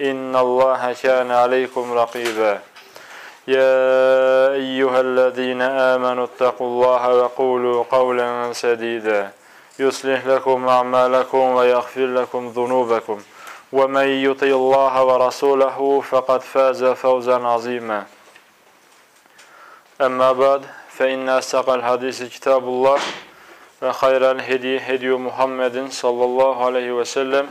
إن الله كان عليكم رقيبا. يا أيها الذين آمنوا اتقوا الله وقولوا قولا سديدا. يصلح لكم أعمالكم ويغفر لكم ذنوبكم. ومن يطع الله ورسوله فقد فاز فوزا عظيما. أما بعد فإن أصدق الحديث كتاب الله وخير الهدي هدي محمد صلى الله عليه وسلم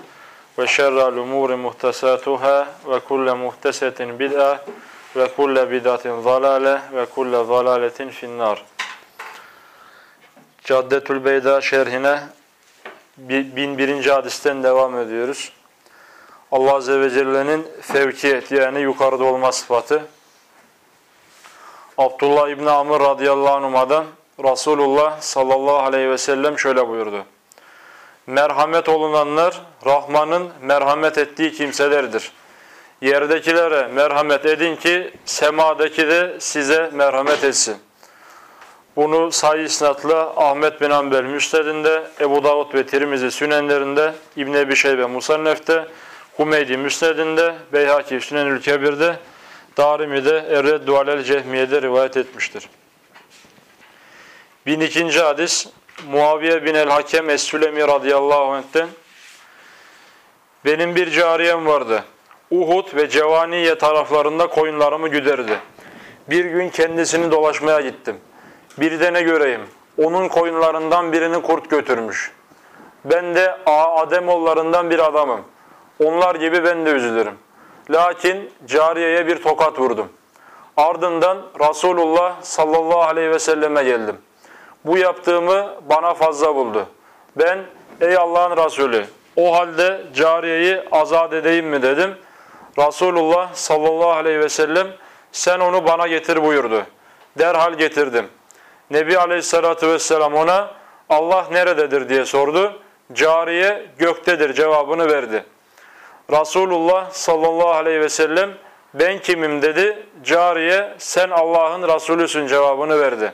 وشر الأمور محتساتها وكل محتسة بدعة وكل بدعة ضلالة وكل ضلالة في النار Caddetül Beyda şerhine 1001. hadisten devam ediyoruz. Allah Azze ve Celle'nin fevkiyet yani yukarıda olma sıfatı. Abdullah İbni Amr radıyallahu anhuma'dan Resulullah sallallahu aleyhi ve sellem şöyle buyurdu. Merhamet olunanlar Rahman'ın merhamet ettiği kimselerdir. Yerdekilere merhamet edin ki semadaki de size merhamet etsin. Bunu sayı isnatla Ahmet bin Ambel Müsned'inde, Ebu Davud ve Tirmizi Sünenlerinde, İbn Ebi Şeybe Musannef'te, Humeydi Müsned'inde, Beyhaki Sünenül Kebir'de, Darimi'de, Erreddu Alel Cehmiye'de rivayet etmiştir. 1002. hadis Muaviye bin el-Hakem Es-Sülemi radıyallahu anh'ten Benim bir cariyem vardı. Uhud ve Cevaniye taraflarında koyunlarımı güderdi. Bir gün kendisini dolaşmaya gittim. Bir de ne göreyim? Onun koyunlarından birini kurt götürmüş. Ben de Ademoğullarından bir adamım. Onlar gibi ben de üzülürüm. Lakin cariyeye bir tokat vurdum. Ardından Resulullah sallallahu aleyhi ve selleme geldim. Bu yaptığımı bana fazla buldu. Ben ey Allah'ın Resulü o halde cariyeyi azat edeyim mi dedim. Resulullah sallallahu aleyhi ve sellem sen onu bana getir buyurdu. Derhal getirdim. Nebi aleyhissalatü vesselam ona Allah nerededir diye sordu. Cariye göktedir cevabını verdi. Resulullah sallallahu aleyhi ve sellem ben kimim dedi. Cariye sen Allah'ın Resulüsün cevabını verdi.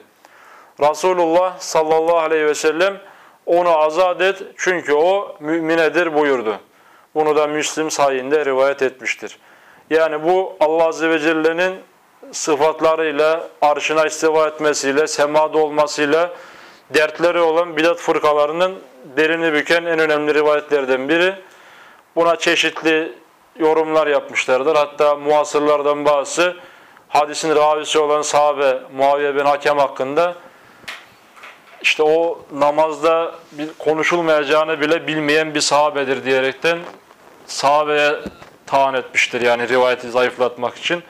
Resulullah sallallahu aleyhi ve sellem onu azat et çünkü o müminedir buyurdu. Bunu da Müslim sayinde rivayet etmiştir. Yani bu Allah Azze ve Celle'nin sıfatlarıyla, arşına istiva etmesiyle, semada olmasıyla dertleri olan bidat fırkalarının belini büken en önemli rivayetlerden biri. Buna çeşitli yorumlar yapmışlardır. Hatta muasırlardan bazısı hadisin ravisi olan sahabe Muaviye bin Hakem hakkında işte o namazda konuşulmayacağını bile bilmeyen bir sahabedir diyerekten sahabeye taan etmiştir yani rivayeti zayıflatmak için.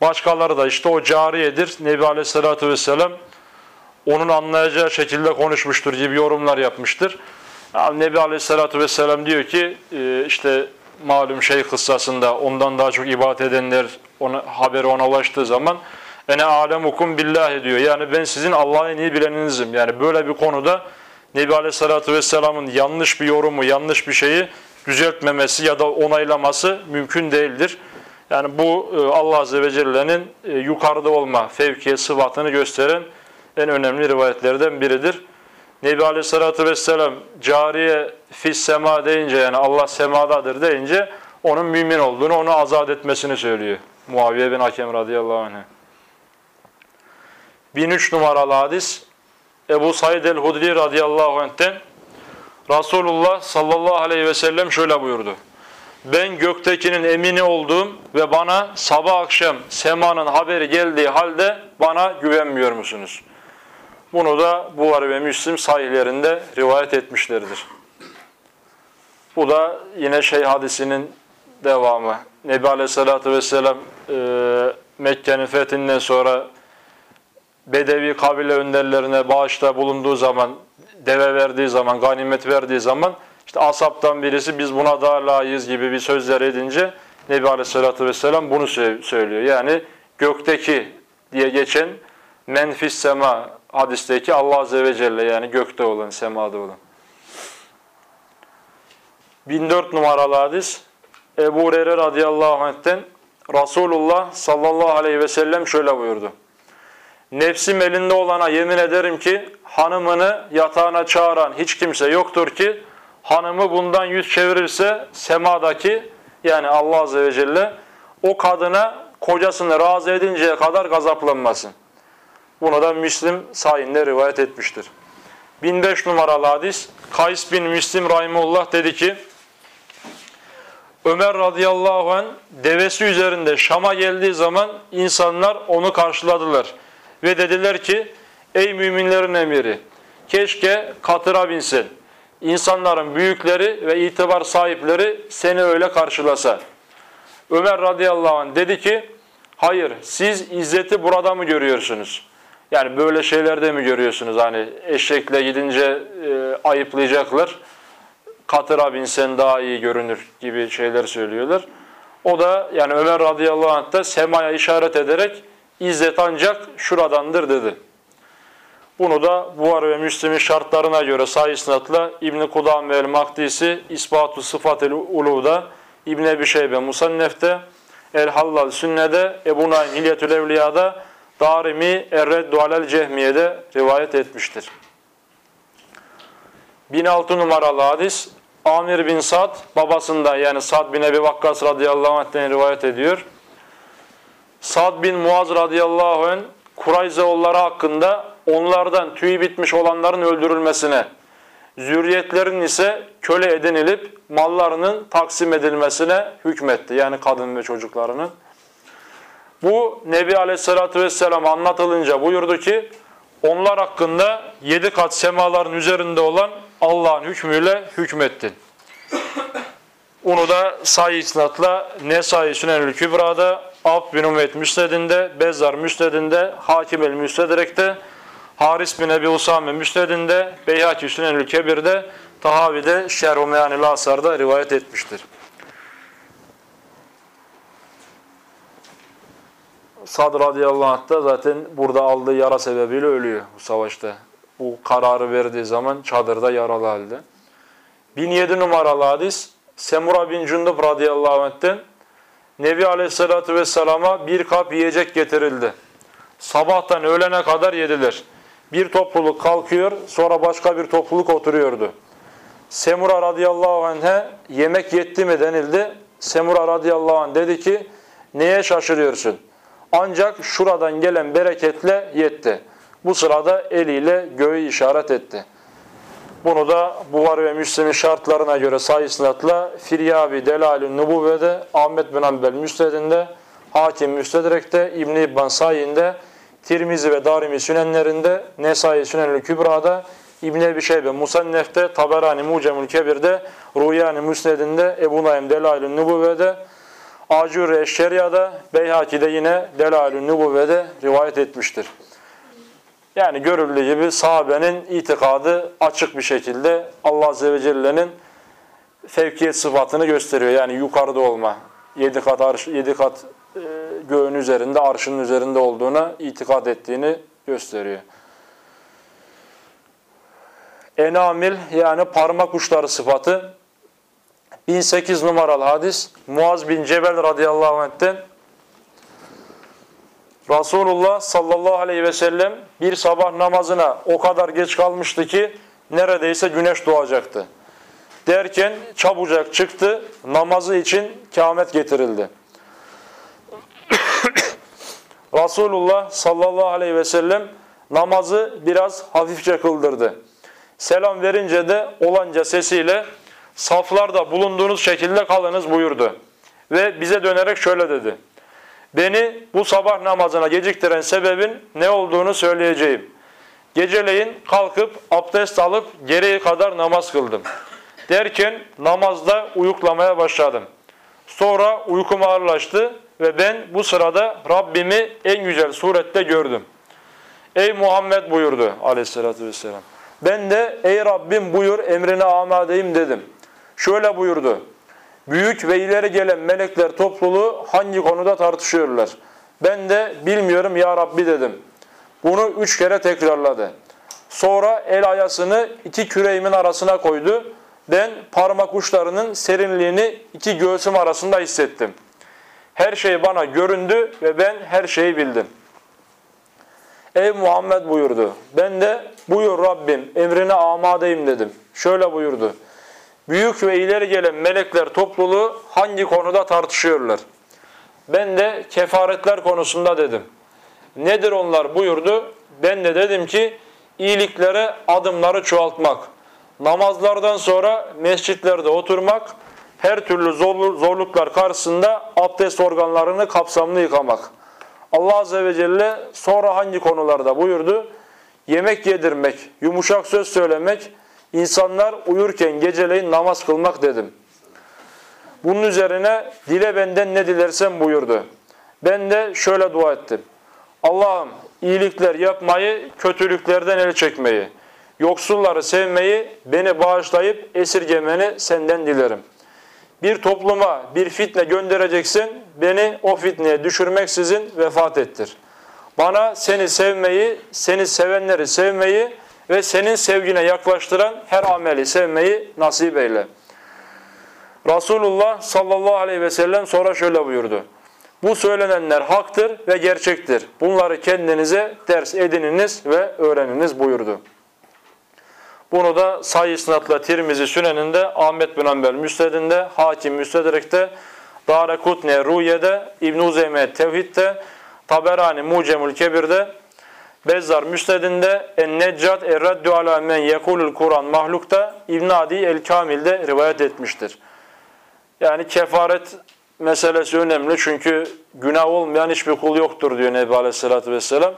Başkaları da işte o cariyedir. Nebi Aleyhisselatü Vesselam onun anlayacağı şekilde konuşmuştur gibi yorumlar yapmıştır. Yani Nebi Aleyhisselatü Vesselam diyor ki işte malum şey kıssasında ondan daha çok ibadet edenler ona, haberi ona ulaştığı zaman ene alemukum billahi diyor. Yani ben sizin Allah'ı en iyi bileninizim. Yani böyle bir konuda Nebi Aleyhisselatü Vesselam'ın yanlış bir yorumu, yanlış bir şeyi düzeltmemesi ya da onaylaması mümkün değildir. Yani bu Allah Azze ve Celle'nin yukarıda olma, fevkiye sıfatını gösteren en önemli rivayetlerden biridir. Nebi Aleyhisselatü Vesselam cariye fis sema deyince yani Allah semadadır deyince onun mümin olduğunu, onu azat etmesini söylüyor. Muaviye bin Hakem radıyallahu anh. 1003 numaralı hadis Ebu Said el-Hudri radıyallahu anh'ten Resulullah sallallahu aleyhi ve sellem şöyle buyurdu. Ben göktekinin emini olduğum ve bana sabah akşam semanın haberi geldiği halde bana güvenmiyor musunuz? Bunu da Buhari ve Müslim sahihlerinde rivayet etmişlerdir. Bu da yine şey hadisinin devamı. Nebi Aleyhisselatü Vesselam e, Mekke'nin fethinden sonra Bedevi kabile önderlerine bağışta bulunduğu zaman, deve verdiği zaman, ganimet verdiği zaman işte asaptan birisi biz buna daha layığız gibi bir sözler edince Nebi Aleyhisselatü Vesselam bunu söylüyor. Yani gökteki diye geçen menfis sema hadisteki Allah Azze ve Celle yani gökte olan, semada olan. 1004 numaralı hadis Ebu Hureyre radıyallahu anh'ten Resulullah sallallahu aleyhi ve sellem şöyle buyurdu. Nefsim elinde olana yemin ederim ki hanımını yatağına çağıran hiç kimse yoktur ki hanımı bundan yüz çevirirse semadaki yani Allah Azze ve Celle o kadına kocasını razı edinceye kadar gazaplanmasın. Bunu da Müslim sayinde rivayet etmiştir. 1005 numaralı hadis Kays bin Müslim Rahimullah dedi ki Ömer radıyallahu an devesi üzerinde Şam'a geldiği zaman insanlar onu karşıladılar. Ve dediler ki ey müminlerin emiri keşke katıra binsin. İnsanların büyükleri ve itibar sahipleri seni öyle karşılasa. Ömer radıyallahu anh dedi ki hayır siz izzeti burada mı görüyorsunuz? Yani böyle şeylerde mi görüyorsunuz? Hani eşekle gidince e, ayıplayacaklar. Katıra binsen daha iyi görünür gibi şeyler söylüyorlar. O da yani Ömer radıyallahu anh da semaya işaret ederek İzzet ancak şuradandır dedi. Bunu da Buhar ve Müslim'in şartlarına göre sayısınatla İbn-i Kudam ve El-Mahdisi İspatu Sıfat-ı Ulu'da İbn-i Ebi Şeybe Musannef'te El-Hallal Sünne'de Ebu Naim Hilyetül Evliya'da Darimi Erreddu Alel Cehmiye'de rivayet etmiştir. 1006 numaralı hadis Amir bin Sad babasında yani Sad bin Ebi Vakkas radıyallahu anh'ten rivayet ediyor. Sad bin Muaz radıyallahu anh Kurayzeoğulları hakkında onlardan tüy bitmiş olanların öldürülmesine, zürriyetlerin ise köle edinilip mallarının taksim edilmesine hükmetti. Yani kadın ve çocuklarının. Bu Nebi Aleyhisselatü Vesselam anlatılınca buyurdu ki onlar hakkında yedi kat semaların üzerinde olan Allah'ın hükmüyle hükmettin. Onu da sayı isnatla Nesai Sünenül Kübra'da, Ab bin Umeyt Müsned'inde, Bezzar Müsned'inde, Hakim el Müstedrek'te, Haris bin Ebi Usame Müsned'inde, Beyhaki Sünenül Kebir'de, Tahavi'de, Şerh-u Meyanil Asar'da rivayet etmiştir. Sad radıyallahu anh da zaten burada aldığı yara sebebiyle ölüyor bu savaşta. Bu kararı verdiği zaman çadırda yaralı halde. 1007 numaralı hadis Semura bin Cundub radıyallahu anh'ten Nebi aleyhissalatü vesselama bir kap yiyecek getirildi. Sabahtan öğlene kadar yediler. Bir topluluk kalkıyor sonra başka bir topluluk oturuyordu. Semura radıyallahu anh'e yemek yetti mi denildi. Semura radıyallahu anh dedi ki neye şaşırıyorsun? Ancak şuradan gelen bereketle yetti. Bu sırada eliyle göğü işaret etti. Bunu da Buhari ve Müslim'in şartlarına göre sayısınatla Firyabi Delalü Nubuvve'de, Ahmet bin Ambel Müsted'inde, Hakim Müstedrek'te, İbn-i İbban Sayin'de, Tirmizi ve Darimi Sünenlerinde, Nesai Sünenül Kübra'da, İbn-i Ebi Şeybe Musannef'te, Taberani Mucemül Kebir'de, Ruyani Müsned'inde, Ebu Naim Delalü Nubuvve'de, Acur Eşşeriya'da, Beyhaki'de yine Delalü Nubuvve'de rivayet etmiştir. Yani görüldüğü gibi sahabenin itikadı açık bir şekilde Allah Azze ve Celle'nin fevkiyet sıfatını gösteriyor. Yani yukarıda olma, yedi kat, arş, yedi kat e, göğün üzerinde, arşının üzerinde olduğuna itikad ettiğini gösteriyor. Enamil yani parmak uçları sıfatı 1008 numaralı hadis Muaz bin Cebel radıyallahu anh'ten Resulullah sallallahu aleyhi ve sellem bir sabah namazına o kadar geç kalmıştı ki neredeyse güneş doğacaktı. Derken çabucak çıktı, namazı için kâmet getirildi. Resulullah sallallahu aleyhi ve sellem namazı biraz hafifçe kıldırdı. Selam verince de olanca sesiyle saflarda bulunduğunuz şekilde kalınız buyurdu. Ve bize dönerek şöyle dedi. Beni bu sabah namazına geciktiren sebebin ne olduğunu söyleyeceğim. Geceleyin kalkıp abdest alıp gereği kadar namaz kıldım. Derken namazda uyuklamaya başladım. Sonra uykum ağırlaştı ve ben bu sırada Rabbimi en güzel surette gördüm. Ey Muhammed buyurdu aleyhissalatü vesselam. Ben de ey Rabbim buyur emrine amadeyim dedim. Şöyle buyurdu. Büyük ve ileri gelen melekler topluluğu hangi konuda tartışıyorlar? Ben de bilmiyorum ya Rabbi dedim. Bunu üç kere tekrarladı. Sonra el ayasını iki küreğimin arasına koydu. Ben parmak uçlarının serinliğini iki göğsüm arasında hissettim. Her şey bana göründü ve ben her şeyi bildim. Ey Muhammed buyurdu. Ben de buyur Rabbim emrine amadeyim dedim. Şöyle buyurdu. Büyük ve ileri gelen melekler topluluğu hangi konuda tartışıyorlar? Ben de kefaretler konusunda dedim. Nedir onlar buyurdu. Ben de dedim ki iyiliklere adımları çoğaltmak, namazlardan sonra mescitlerde oturmak, her türlü zorluklar karşısında abdest organlarını kapsamlı yıkamak. Allah Azze ve Celle sonra hangi konularda buyurdu? Yemek yedirmek, yumuşak söz söylemek, insanlar uyurken geceleyin namaz kılmak dedim. Bunun üzerine dile benden ne dilersen buyurdu. Ben de şöyle dua ettim. Allah'ım iyilikler yapmayı, kötülüklerden el çekmeyi, yoksulları sevmeyi, beni bağışlayıp esirgemeni senden dilerim. Bir topluma bir fitne göndereceksin, beni o fitneye düşürmeksizin vefat ettir. Bana seni sevmeyi, seni sevenleri sevmeyi ve senin sevgine yaklaştıran her ameli sevmeyi nasip eyle. Resulullah sallallahu aleyhi ve sellem sonra şöyle buyurdu. Bu söylenenler haktır ve gerçektir. Bunları kendinize ders edininiz ve öğreniniz buyurdu. Bunu da Sayı Tirmizi Sünen'inde, Ahmet bin Ambel Müsned'inde, Hakim Müstedrek'te, Darekutne Ruye'de, İbn-i Uzeyme Tevhid'de, Taberani Mucemül Kebir'de, Bezzar Müsned'inde, En-Neccat Er-Raddu ala men yekulul Kur'an mahlukta, İbn Adi El-Kamil'de rivayet etmiştir. Yani kefaret meselesi önemli çünkü günah olmayan hiçbir kul yoktur diyor Nebi Aleyhisselatü Vesselam.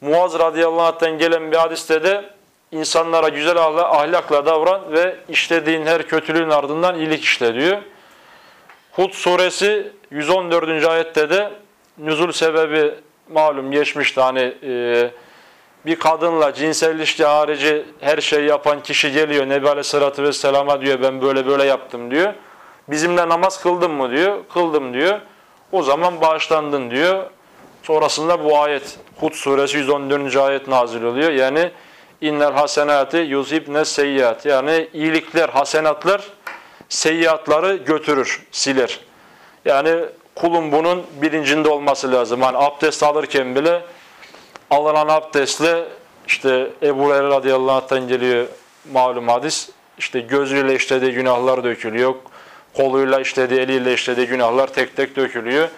Muaz radıyallahu anh'tan gelen bir hadiste de insanlara güzel ahlakla davran ve işlediğin her kötülüğün ardından iyilik işle diyor. Hud suresi 114. ayette de nüzul sebebi malum geçmişti hani e, bir kadınla cinsel ilişki harici her şey yapan kişi geliyor Nebi Aleyhisselatü Vesselam'a diyor ben böyle böyle yaptım diyor. Bizimle namaz kıldın mı diyor. Kıldım diyor. O zaman bağışlandın diyor. Sonrasında bu ayet Hud suresi 114. ayet nazil oluyor. Yani innel hasenati yuzibne seyyiat. Yani iyilikler, hasenatlar seyyiatları götürür, siler. Yani kulun bunun bilincinde olması lazım. Hani abdest alırken bile alınan abdestle işte Ebu Hureyre radıyallahu anh'tan geliyor malum hadis. İşte gözüyle işlediği günahlar dökülüyor. Koluyla işlediği, eliyle işlediği günahlar tek tek dökülüyor.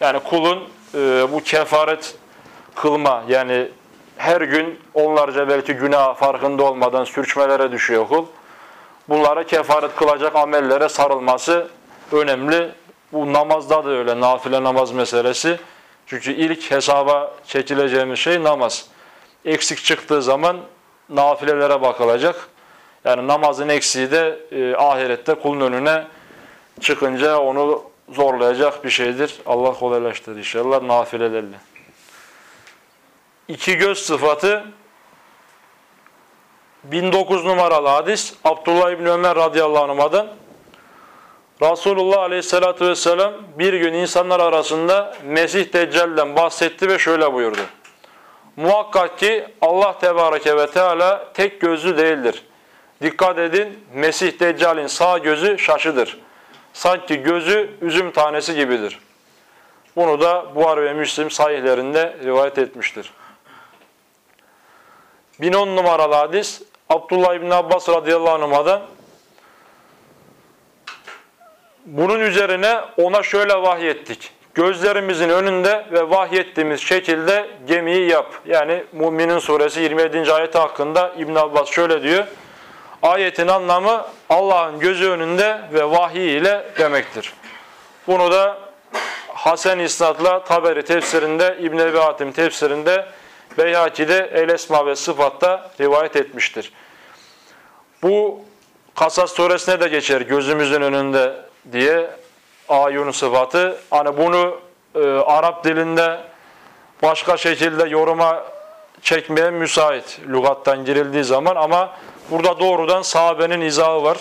Yani kulun e, bu kefaret kılma yani her gün onlarca belki günah farkında olmadan sürçmelere düşüyor kul. Bunlara kefaret kılacak amellere sarılması önemli. Bu namazda da öyle nafile namaz meselesi. Çünkü ilk hesaba çekileceğimiz şey namaz. Eksik çıktığı zaman nafilelere bakılacak. Yani namazın eksiği de e, ahirette kulun önüne çıkınca onu zorlayacak bir şeydir. Allah kolaylaştırır inşallah nafilelerle. İki göz sıfatı 1009 numaralı hadis Abdullah İbni Ömer radıyallahu anh'dan Resulullah aleyhissalatü vesselam bir gün insanlar arasında Mesih Deccal'den bahsetti ve şöyle buyurdu. Muhakkak ki Allah Tebareke ve Teala tek gözlü değildir. Dikkat edin Mesih Deccal'in sağ gözü şaşıdır. Sanki gözü üzüm tanesi gibidir. Bunu da Buhar ve Müslim sahihlerinde rivayet etmiştir. 1010 numaralı hadis Abdullah İbni Abbas radıyallahu anh'dan bunun üzerine ona şöyle vahyettik. Gözlerimizin önünde ve vahyettiğimiz şekilde gemiyi yap. Yani Müminin suresi 27. ayet hakkında İbn Abbas şöyle diyor. Ayetin anlamı Allah'ın gözü önünde ve vahiy ile demektir. Bunu da Hasan İsnad'la Taberi tefsirinde, İbn Ebi Hatim tefsirinde, Beyhaki'de El Esma ve Sıfat'ta rivayet etmiştir. Bu Kasas suresine de geçer gözümüzün önünde diye ayun sıfatı. Hani bunu e, Arap dilinde başka şekilde yoruma çekmeye müsait lügattan girildiği zaman ama burada doğrudan sahabenin izahı var.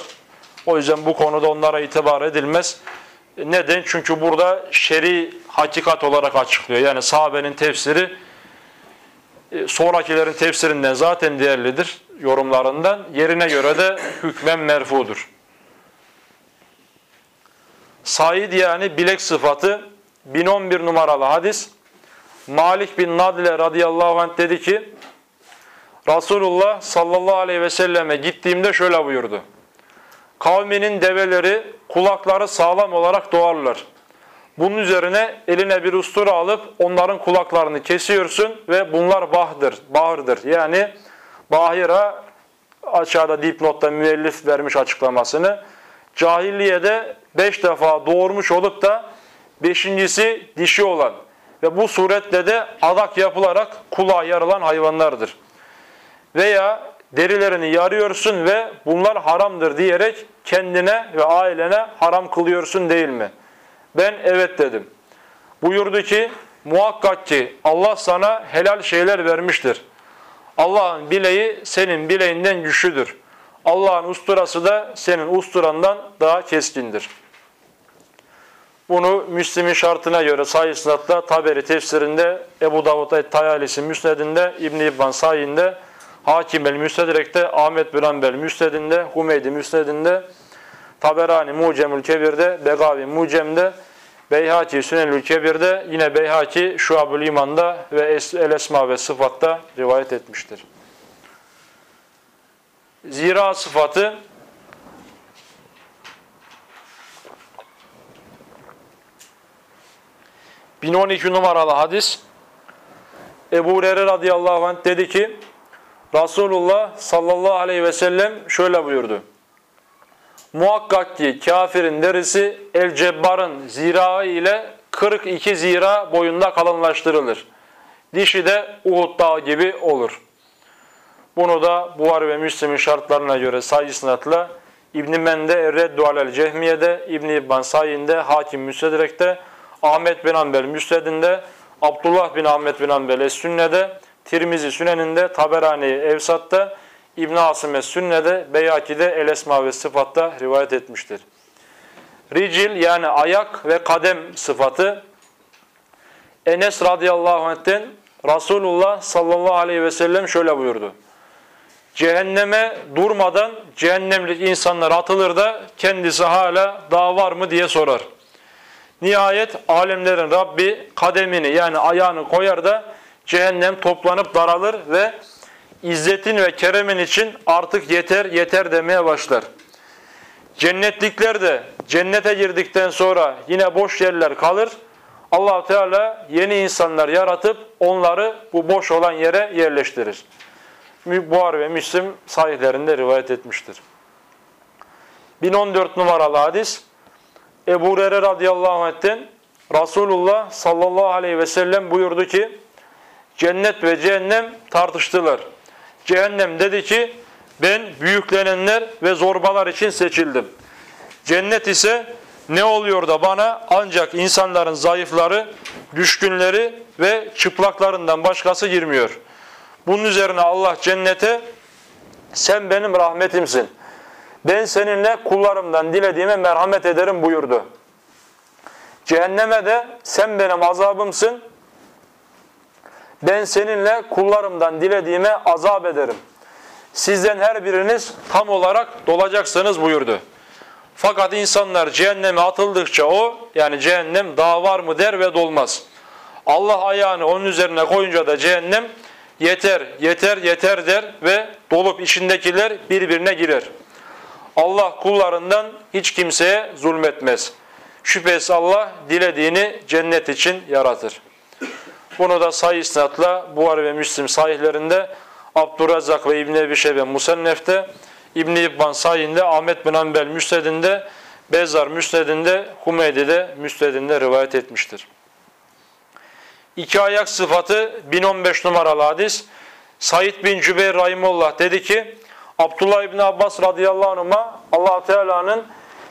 O yüzden bu konuda onlara itibar edilmez. Neden? Çünkü burada şer'i hakikat olarak açıklıyor. Yani sahabenin tefsiri e, sonrakilerin tefsirinden zaten değerlidir yorumlarından. Yerine göre de hükmen merfudur. Said yani bilek sıfatı 1011 numaralı hadis. Malik bin Nadile radıyallahu anh dedi ki Resulullah sallallahu aleyhi ve selleme gittiğimde şöyle buyurdu. Kavminin develeri kulakları sağlam olarak doğarlar. Bunun üzerine eline bir ustura alıp onların kulaklarını kesiyorsun ve bunlar bahdır, bahırdır. Yani bahira aşağıda dipnotta müellif vermiş açıklamasını. Cahilliyede beş defa doğurmuş olup da beşincisi dişi olan ve bu suretle de adak yapılarak kulağı yarılan hayvanlardır. Veya derilerini yarıyorsun ve bunlar haramdır diyerek kendine ve ailene haram kılıyorsun değil mi? Ben evet dedim. Buyurdu ki muhakkak ki Allah sana helal şeyler vermiştir. Allah'ın bileği senin bileğinden güçlüdür. Allah'ın usturası da senin usturandan daha keskindir. Bunu Müslim'in şartına göre sahih sınatla Taberi tefsirinde, Ebu Davud Tayalisi Müsned'inde, İbn-i İbban Sayin'de, Hakim el-Müstedrek'te, Ahmet bin Hanbel Müsned'inde, Humeydi Müsned'inde, Taberani Mucemül Kebir'de, Begavi Mucem'de, Beyhaki Sünenül Kebir'de, yine Beyhaki Şuab-ül İman'da ve El Esma ve Sıfat'ta rivayet etmiştir. Zira sıfatı ...1012 numaralı hadis... ...Ebu Hureyre radıyallahu anh dedi ki... Resulullah sallallahu aleyhi ve sellem şöyle buyurdu. Muhakkak ki kafirin derisi el cebbarın zirağı ile 42 zira boyunda kalınlaştırılır. Dişi de Uhud dağı gibi olur. Bunu da Buhari ve Müslim'in şartlarına göre sayı sınatla İbn-i Mende Reddu alel Cehmiye'de, İbn-i İbban Sayin'de, Hakim Müstedrek'te, Ahmet bin Ambel Müsted'inde, Abdullah bin Ahmet bin Ambel Es-Sünne'de, Tirmizi Sünen'inde, Taberani Evsat'ta, İbn Asım Es-Sünne'de, Beyhaki'de El Esma ve Sıfat'ta rivayet etmiştir. Ricil yani ayak ve kadem sıfatı Enes radıyallahu anh'ten Resulullah sallallahu aleyhi ve sellem şöyle buyurdu. Cehenneme durmadan cehennemlik insanlar atılır da kendisi hala daha var mı diye sorar. Nihayet alemlerin Rabbi kademini yani ayağını koyar da cehennem toplanıp daralır ve izzetin ve keremin için artık yeter yeter demeye başlar. Cennetlikler de cennete girdikten sonra yine boş yerler kalır. allah Teala yeni insanlar yaratıp onları bu boş olan yere yerleştirir. Buhar ve Müslim sahihlerinde rivayet etmiştir. 1014 numaralı hadis Ebu Hureyre radıyallahu anh'ten Resulullah sallallahu aleyhi ve sellem buyurdu ki cennet ve cehennem tartıştılar. Cehennem dedi ki ben büyüklenenler ve zorbalar için seçildim. Cennet ise ne oluyor da bana ancak insanların zayıfları, düşkünleri ve çıplaklarından başkası girmiyor. Bunun üzerine Allah cennete sen benim rahmetimsin. Ben seninle kullarımdan dilediğime merhamet ederim buyurdu. Cehenneme de sen benim azabımsın. Ben seninle kullarımdan dilediğime azap ederim. Sizden her biriniz tam olarak dolacaksınız buyurdu. Fakat insanlar cehenneme atıldıkça o yani cehennem daha var mı der ve dolmaz. Allah ayağını onun üzerine koyunca da cehennem yeter, yeter, yeter der ve dolup içindekiler birbirine girer. Allah kullarından hiç kimseye zulmetmez. Şüphesiz Allah dilediğini cennet için yaratır. Bunu da sayı isnatla Buhari ve Müslim sahihlerinde Abdurrazzak ve İbn-i Ebi Şebe Musennef'te İbn-i İbban sayinde Ahmet bin Hanbel Müsned'inde Bezzar Müsned'inde Humeydi'de Müsned'inde rivayet etmiştir. İki ayak sıfatı 1015 numaralı hadis. Said bin Cübeyr Rahimullah dedi ki Abdullah İbni Abbas radıyallahu anh'a allah Teala'nın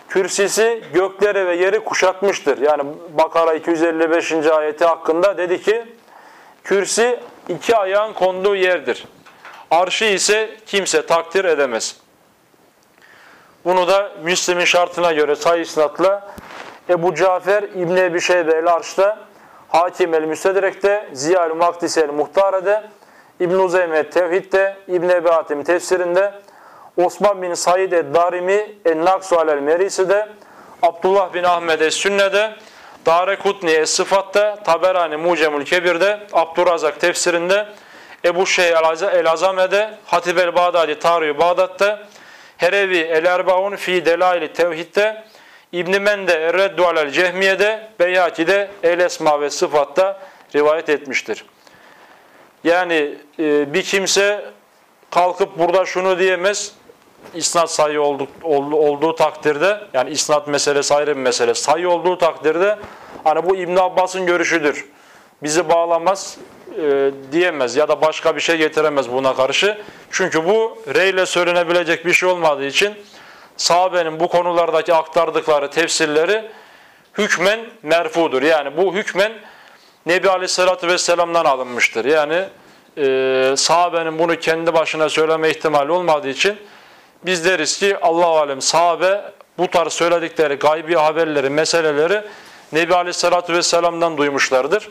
kürsisi gökleri ve yeri kuşatmıştır. Yani Bakara 255. ayeti hakkında dedi ki kürsi iki ayağın konduğu yerdir. Arşı ise kimse takdir edemez. Bunu da Müslim'in şartına göre sayı isnatla Ebu Cafer İbni Ebi Şeybe el-Arş'ta, Hakim el-Müstedrek'te, Ziya-ül Makdisi el-Muhtare'de, İbn-i Uzeyme Tevhid'de, İbn-i Ebi Hatim tefsirinde, Osman bin Said el-Darimi el-Naksu alel-Merisi'de, Abdullah bin Ahmed es-Sünne'de, Darekutni es-Sıfat'ta, Taberani Mucemül Kebir'de, Abdurrazak tefsirinde, Ebu Şeyh el-Azame'de, Hatib el-Bağdadi Tarih Bağdat'ta, Herevi el-Erbaun fi Delaili Tevhid'de, İbn-i Mende Er-Reddu alel Cehmiye'de, Beyhaki'de El-Esma ve Sıfat'ta rivayet etmiştir. Yani e, bir kimse kalkıp burada şunu diyemez, isnat sayı olduk, olduğu takdirde, yani isnat meselesi ayrı bir mesele, sayı olduğu takdirde, hani bu İbn Abbas'ın görüşüdür, bizi bağlamaz e, diyemez ya da başka bir şey getiremez buna karşı. Çünkü bu reyle söylenebilecek bir şey olmadığı için, sahabenin bu konulardaki aktardıkları tefsirleri hükmen merfudur. Yani bu hükmen Nebi Aleyhisselatü Vesselam'dan alınmıştır. Yani e, sahabenin bunu kendi başına söyleme ihtimali olmadığı için biz deriz ki Allah alem sahabe bu tarz söyledikleri gaybi haberleri, meseleleri Nebi Aleyhisselatü Vesselam'dan duymuşlardır.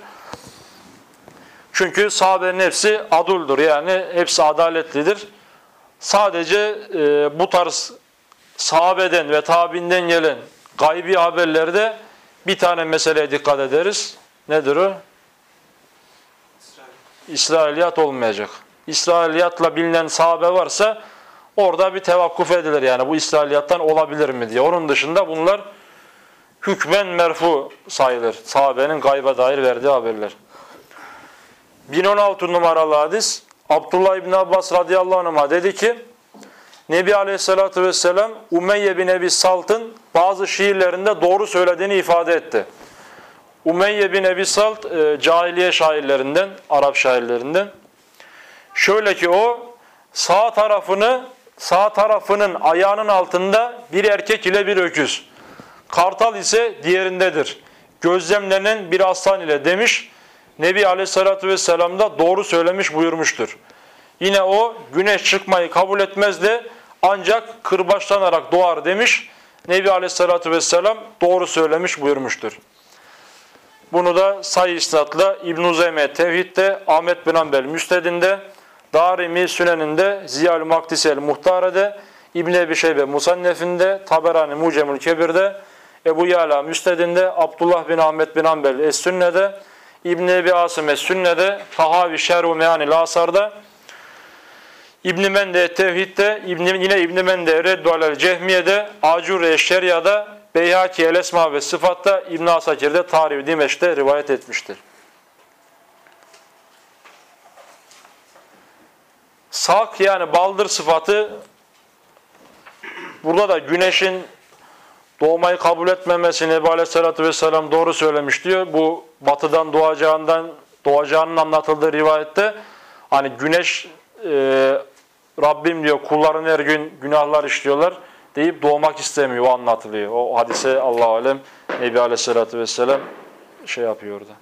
Çünkü sahabenin hepsi aduldur yani hepsi adaletlidir. Sadece e, bu tarz sahabeden ve tabinden gelen gaybi haberlerde bir tane meseleye dikkat ederiz. Nedir o? İsrailiyat olmayacak. İsrailiyatla bilinen sahabe varsa orada bir tevakkuf edilir yani bu İsrailiyattan olabilir mi diye. Onun dışında bunlar hükmen merfu sayılır. Sahabenin gayba dair verdiği haberler. 1016 numaralı hadis Abdullah İbni Abbas radıyallahu anh'a dedi ki Nebi Aleyhisselatü Vesselam Umeyye bin Ebi Salt'ın bazı şiirlerinde doğru söylediğini ifade etti. Umeyye bin Ebi Salt e, cahiliye şairlerinden, Arap şairlerinden. Şöyle ki o sağ tarafını sağ tarafının ayağının altında bir erkek ile bir öküz. Kartal ise diğerindedir. Gözlemlenen bir aslan ile demiş. Nebi Aleyhisselatü Vesselam da doğru söylemiş buyurmuştur. Yine o güneş çıkmayı kabul etmez de ancak kırbaçlanarak doğar demiş. Nebi Aleyhisselatü Vesselam doğru söylemiş buyurmuştur. Bunu da sayı isnatla İbn-i Zeyme Tevhid'de, Ahmet bin Ambel Müsted'inde, Darimi Sünen'inde, Ziyal-i Maktisel Muhtare'de, İbn-i Ebi Şeybe Musannef'inde, Taberani Mucemül Kebir'de, Ebu Yala Müsted'inde, Abdullah bin Ahmet bin Ambel Es-Sünne'de, İbn-i Ebi Asım Es-Sünne'de, Tahavi Şerhu Meani Lasar'da, İbn-i Mende Tevhid'de, İbn yine İbn-i Mende Reddu Alel Cehmiye'de, Acure Şeria'da, Beyhaki El Esma ve Sıfat'ta, İbn Asakir'de Tarih Dimeş'te rivayet etmiştir. Sak yani baldır sıfatı burada da güneşin doğmayı kabul etmemesini Nebi Aleyhisselatü Vesselam doğru söylemiş diyor. Bu batıdan doğacağından doğacağının anlatıldığı rivayette hani güneş e, Rabbim diyor kulların her gün günahlar işliyorlar deyip doğmak istemiyor. O anlatılıyor. O hadise Allah alem Nebi Aleyhisselatü Vesselam şey yapıyor orada.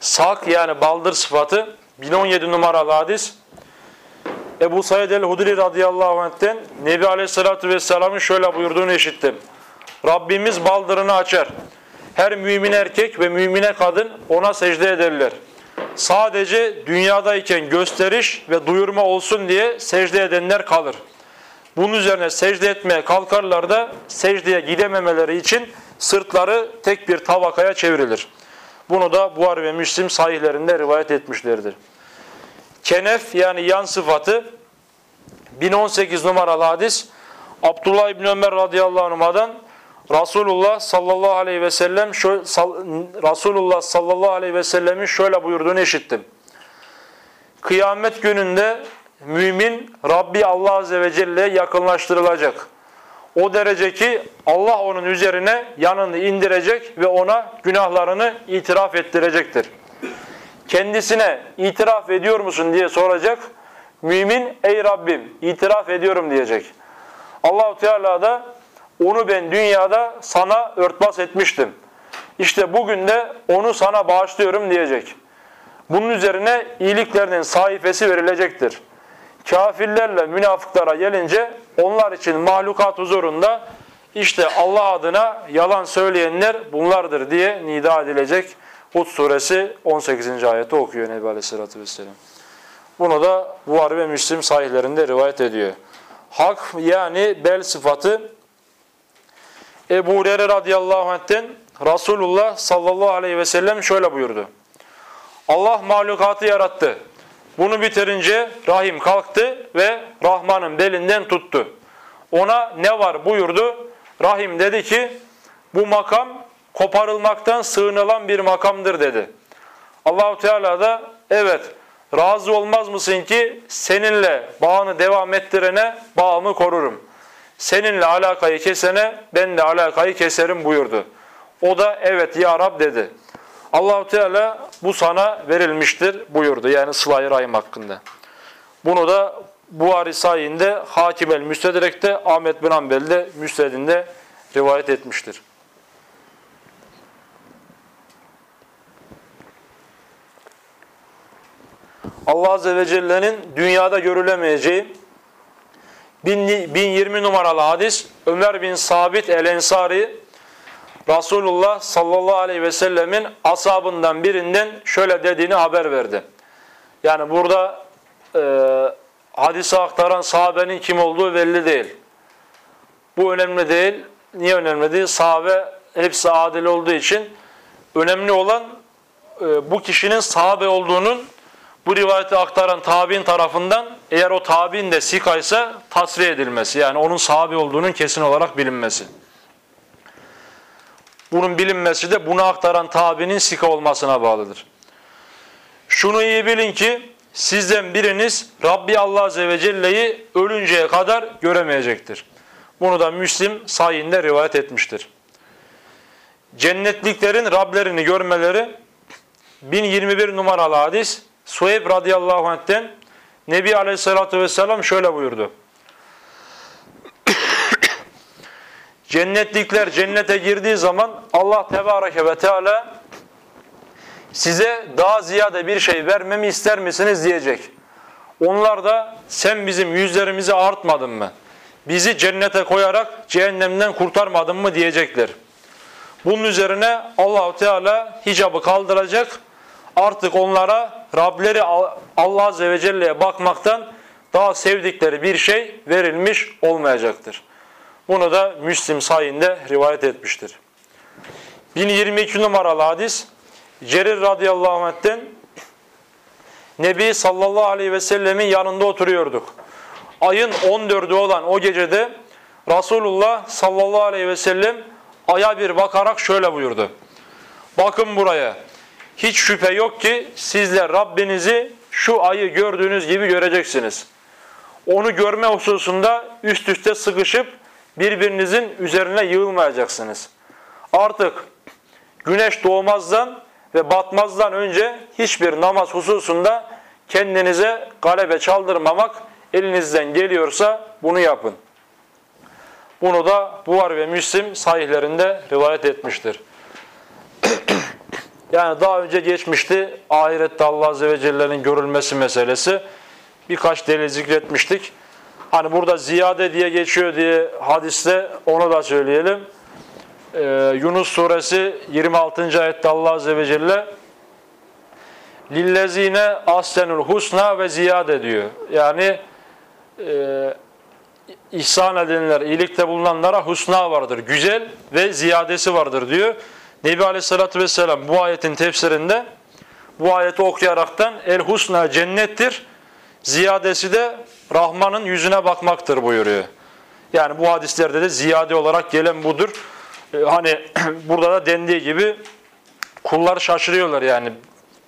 Sak yani baldır sıfatı 1017 numaralı hadis Ebu Said el-Hudri radıyallahu anh'ten Nebi Aleyhisselatü Vesselam'ın şöyle buyurduğunu işittim. Rabbimiz baldırını açar. Her mümin erkek ve mümine kadın ona secde ederler sadece dünyadayken gösteriş ve duyurma olsun diye secde edenler kalır. Bunun üzerine secde etmeye kalkarlar da secdeye gidememeleri için sırtları tek bir tabakaya çevrilir. Bunu da Buhari ve Müslim sahihlerinde rivayet etmişlerdir. Kenef yani yan sıfatı 1018 numaralı hadis Abdullah İbni Ömer radıyallahu anh'dan Resulullah sallallahu aleyhi ve sellem şöyle, Resulullah sallallahu aleyhi ve sellemin şöyle buyurduğunu işittim. Kıyamet gününde mümin Rabbi Allah azze ve celle yakınlaştırılacak. O derece ki Allah onun üzerine yanını indirecek ve ona günahlarını itiraf ettirecektir. Kendisine itiraf ediyor musun diye soracak. Mümin ey Rabbim itiraf ediyorum diyecek. Allahu Teala da onu ben dünyada sana örtbas etmiştim. İşte bugün de onu sana bağışlıyorum diyecek. Bunun üzerine iyiliklerinin sayfesi verilecektir. Kafirlerle münafıklara gelince Onlar için mahlukat huzurunda işte Allah adına yalan söyleyenler bunlardır diye nida edilecek. Hud suresi 18. ayeti okuyor Nebi Aleyhisselatü Vesselam. Bunu da Buhari ve Müslim sahihlerinde rivayet ediyor. Hak yani bel sıfatı Ebu Hureyre radıyallahu anh'ten Resulullah sallallahu aleyhi ve sellem şöyle buyurdu. Allah mahlukatı yarattı. Bunu bitirince Rahim kalktı ve Rahman'ın belinden tuttu. Ona ne var buyurdu. Rahim dedi ki bu makam koparılmaktan sığınılan bir makamdır dedi. Allahu Teala da evet razı olmaz mısın ki seninle bağını devam ettirene bağımı korurum. Seninle alakayı kesene ben de alakayı keserim buyurdu. O da evet ya Rab dedi. Allahu Teala bu sana verilmiştir buyurdu. Yani sıla rahim hakkında. Bunu da Buhari sayinde Hakim el Müstedrek'te Ahmet bin Hanbel'de Müstedinde rivayet etmiştir. Allah Azze ve Celle'nin dünyada görülemeyeceği 1020 numaralı hadis Ömer bin Sabit el-Ensari Resulullah sallallahu aleyhi ve sellemin asabından birinden şöyle dediğini haber verdi. Yani burada e, hadise aktaran sahabenin kim olduğu belli değil. Bu önemli değil. Niye önemli değil? Sahabe hepsi adil olduğu için önemli olan e, bu kişinin sahabe olduğunun bu rivayeti aktaran tabi'in tarafından eğer o tabi'in de sika ise tasfiye edilmesi. Yani onun sahabe olduğunun kesin olarak bilinmesi. Bunun bilinmesi de bunu aktaran tabi'nin sika olmasına bağlıdır. Şunu iyi bilin ki sizden biriniz Rabbi Allah Azze ve Celle'yi ölünceye kadar göremeyecektir. Bunu da Müslim sayinde rivayet etmiştir. Cennetliklerin Rablerini görmeleri 1021 numaralı hadis Suheyb radıyallahu anh'ten Nebi aleyhissalatü vesselam şöyle buyurdu. Cennetlikler cennete girdiği zaman Allah tebareke ve teala size daha ziyade bir şey vermemi ister misiniz diyecek. Onlar da sen bizim yüzlerimizi artmadın mı? Bizi cennete koyarak cehennemden kurtarmadın mı diyecekler. Bunun üzerine Allahu Teala hicabı kaldıracak. Artık onlara Rableri Allah Azze ve Celle'ye bakmaktan daha sevdikleri bir şey verilmiş olmayacaktır. Bunu da Müslim sayinde rivayet etmiştir. 1022 numaralı hadis Cerir radıyallahu anh'ten Nebi sallallahu aleyhi ve sellemin yanında oturuyorduk. Ayın 14'ü olan o gecede Resulullah sallallahu aleyhi ve sellem aya bir bakarak şöyle buyurdu. Bakın buraya. Hiç şüphe yok ki sizler Rabbinizi şu ayı gördüğünüz gibi göreceksiniz. Onu görme hususunda üst üste sıkışıp birbirinizin üzerine yığılmayacaksınız. Artık güneş doğmazdan ve batmazdan önce hiçbir namaz hususunda kendinize galebe çaldırmamak elinizden geliyorsa bunu yapın. Bunu da Buhar ve Müslim sahihlerinde rivayet etmiştir. yani daha önce geçmişti ahirette Allah Azze ve Celle'nin görülmesi meselesi. Birkaç delil zikretmiştik. Hani burada ziyade diye geçiyor diye hadiste onu da söyleyelim. Ee, Yunus suresi 26. ayette Allah Azze ve Celle lillezine ahsenul husna ve ziyade diyor. Yani e, ihsan edenler, iyilikte bulunanlara husna vardır. Güzel ve ziyadesi vardır diyor. Nebi Aleyhisselatü Vesselam bu ayetin tefsirinde bu ayeti okuyaraktan el husna cennettir. Ziyadesi de Rahman'ın yüzüne bakmaktır buyuruyor. Yani bu hadislerde de ziyade olarak gelen budur. Ee, hani burada da dendiği gibi kullar şaşırıyorlar yani.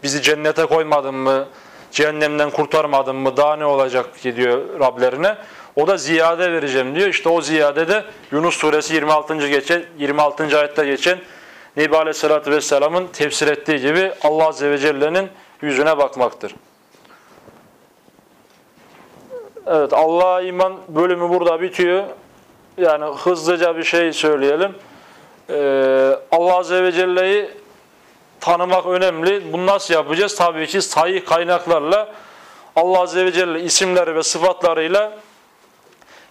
Bizi cennete koymadın mı? Cehennemden kurtarmadın mı? Daha ne olacak ki diyor Rablerine. O da ziyade vereceğim diyor. İşte o ziyade de Yunus suresi 26. geçen 26. ayette geçen Nebi Aleyhisselatü Vesselam'ın tefsir ettiği gibi Allah Azze ve Celle'nin yüzüne bakmaktır. Evet Allah'a iman bölümü burada bitiyor. Yani hızlıca bir şey söyleyelim. Ee, Allah Azze ve Celle'yi tanımak önemli. Bunu nasıl yapacağız? Tabii ki sahih kaynaklarla Allah Azze ve Celle isimleri ve sıfatlarıyla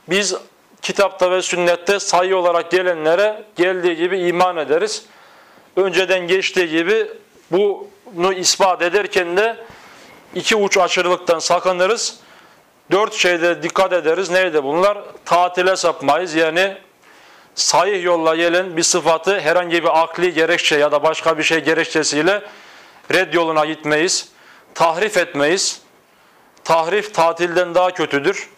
biz kitapta ve sünnette sayı olarak gelenlere geldiği gibi iman ederiz. Önceden geçtiği gibi bunu ispat ederken de iki uç aşırılıktan sakınırız. Dört şeyde dikkat ederiz. Neydi bunlar? Tatile sapmayız. Yani sahih yolla gelen bir sıfatı herhangi bir akli gerekçe ya da başka bir şey gerekçesiyle red yoluna gitmeyiz. Tahrif etmeyiz. Tahrif tatilden daha kötüdür.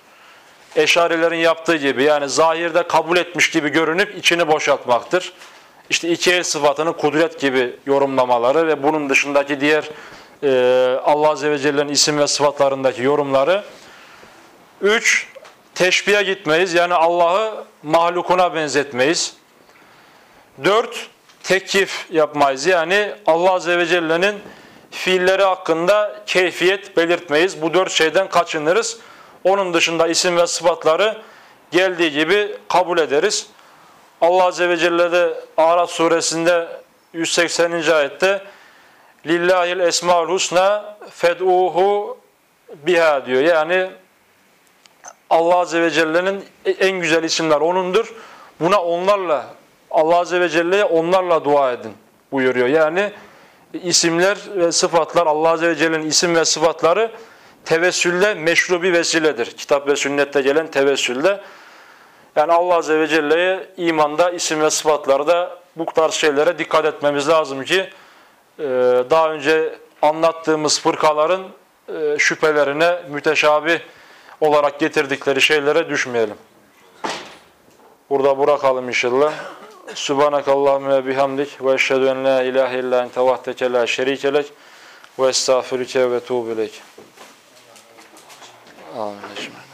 Eşarilerin yaptığı gibi yani zahirde kabul etmiş gibi görünüp içini boşaltmaktır. İşte iki el sıfatını kudret gibi yorumlamaları ve bunun dışındaki diğer e, Allah Azze ve Celle'nin isim ve sıfatlarındaki yorumları. Üç, teşbihe gitmeyiz. Yani Allah'ı mahlukuna benzetmeyiz. Dört, tekif yapmayız. Yani Allah Azze ve Celle'nin fiilleri hakkında keyfiyet belirtmeyiz. Bu dört şeyden kaçınırız. Onun dışında isim ve sıfatları geldiği gibi kabul ederiz. Allah Azze ve Celle de Araf suresinde 180. ayette Lillahil esmaül husna fed'uhu biha diyor. Yani Allah Azze ve Celle'nin en güzel isimler O'nundur. Buna onlarla, Allah Azze ve Celle'ye onlarla dua edin buyuruyor. Yani isimler ve sıfatlar, Allah Azze ve Celle'nin isim ve sıfatları tevessülle meşru bir vesiledir. Kitap ve sünnette gelen tevessülle. Yani Allah Azze ve Celle'ye imanda, isim ve sıfatlarda bu tarz şeylere dikkat etmemiz lazım ki e, daha önce anlattığımız fırkaların e, şüphelerine müteşabih olarak getirdikleri şeylere düşmeyelim. Burada bırakalım inşallah. Subhanakallahümme bihamdik ve eşhedü en la ilahe illa ente vahdeke la şerike lek ve estağfirüke ve tuğbilek. Amin.